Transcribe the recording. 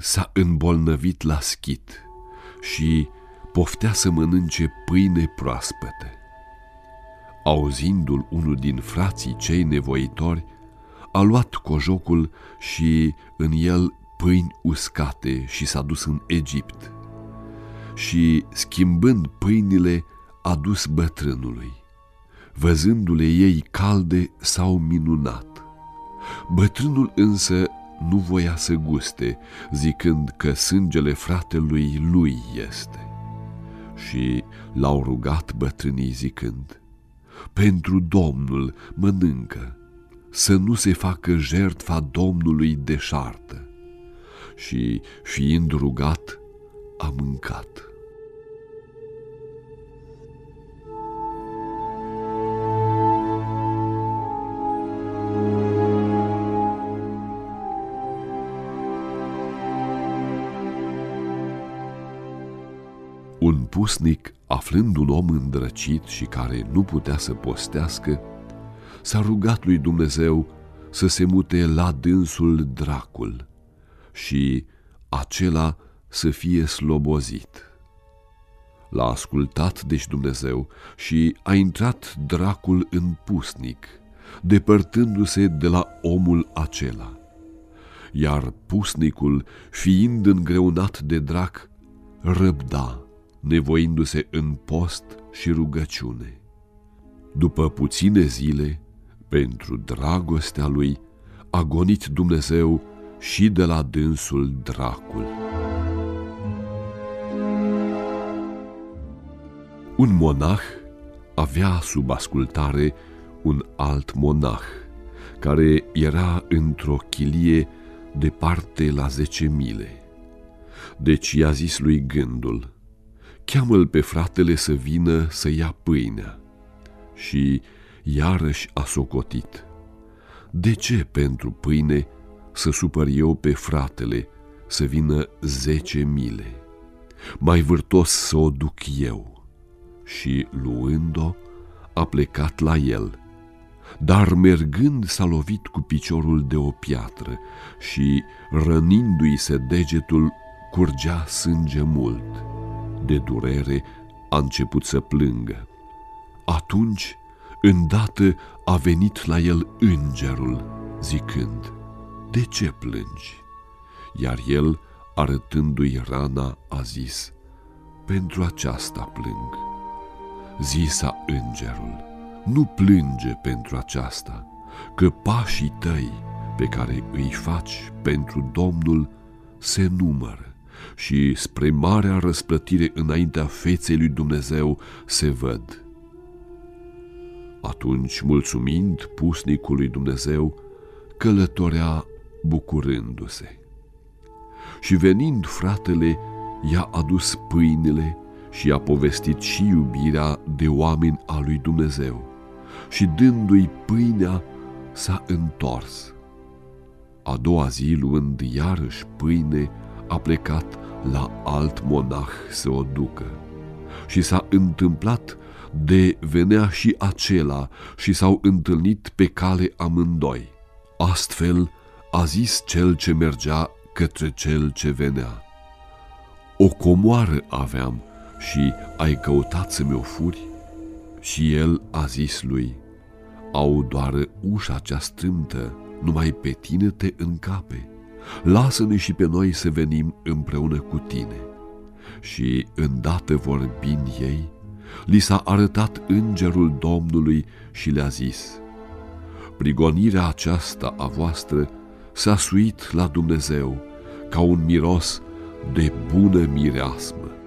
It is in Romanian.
s-a îmbolnăvit la schit și poftea să mănânce pâine proaspătă. Auzindu-l unul din frații cei nevoitori, a luat cojocul și în el pâini uscate și s-a dus în Egipt. Și, schimbând pâinile, a dus bătrânului. Văzându-le ei calde, s-au minunat. Bătrânul însă nu voia să guste, zicând că sângele fratelui lui este. Și l-au rugat bătrânii zicând, Pentru Domnul mănâncă, să nu se facă jertfa Domnului deșartă. Și, fiind rugat, a mâncat. Un pusnic, aflând un om îndrăcit și care nu putea să postească, s-a rugat lui Dumnezeu să se mute la dânsul dracul și acela să fie slobozit. L-a ascultat deci Dumnezeu și a intrat dracul în pusnic, depărtându-se de la omul acela. Iar pusnicul, fiind îngreunat de drac, răbda nevoindu-se în post și rugăciune. După puține zile, pentru dragostea lui, a gonit Dumnezeu și de la dânsul dracul. Un monah avea sub ascultare un alt monah, care era într-o chilie departe la zece mile. Deci i-a zis lui gândul – cheamă-l pe fratele să vină să ia pâinea. Și iarăși a socotit. De ce pentru pâine să supăr eu pe fratele să vină zece mile? Mai vârtos să o duc eu. Și luând-o, a plecat la el. Dar mergând s-a lovit cu piciorul de o piatră și, rănindu-i se degetul, curgea sânge mult de durere, a început să plângă. Atunci, îndată, a venit la el îngerul, zicând, De ce plângi? Iar el, arătându-i rana, a zis, Pentru aceasta plâng. Zisa îngerul, nu plânge pentru aceasta, că pașii tăi pe care îi faci pentru Domnul se numără și spre marea răsplătire înaintea feței lui Dumnezeu se văd. Atunci, mulțumind pusnicul lui Dumnezeu, călătorea bucurându-se. Și venind fratele, i-a adus pâinile și a povestit și iubirea de oameni a lui Dumnezeu. Și dându-i pâinea, s-a întors. A doua zi, luând iarăși pâine, a plecat la alt monah să o ducă. Și s-a întâmplat de venea și acela și s-au întâlnit pe cale amândoi. Astfel a zis cel ce mergea către cel ce venea. O comoară aveam și ai căutat să mi-o furi? Și el a zis lui, au doar ușa cea strâmtă, numai pe tine te încape lasă-ne și pe noi să venim împreună cu tine. Și îndată vorbind ei, li s-a arătat îngerul Domnului și le-a zis, Prigonirea aceasta a voastră s-a suit la Dumnezeu ca un miros de bună mireasmă.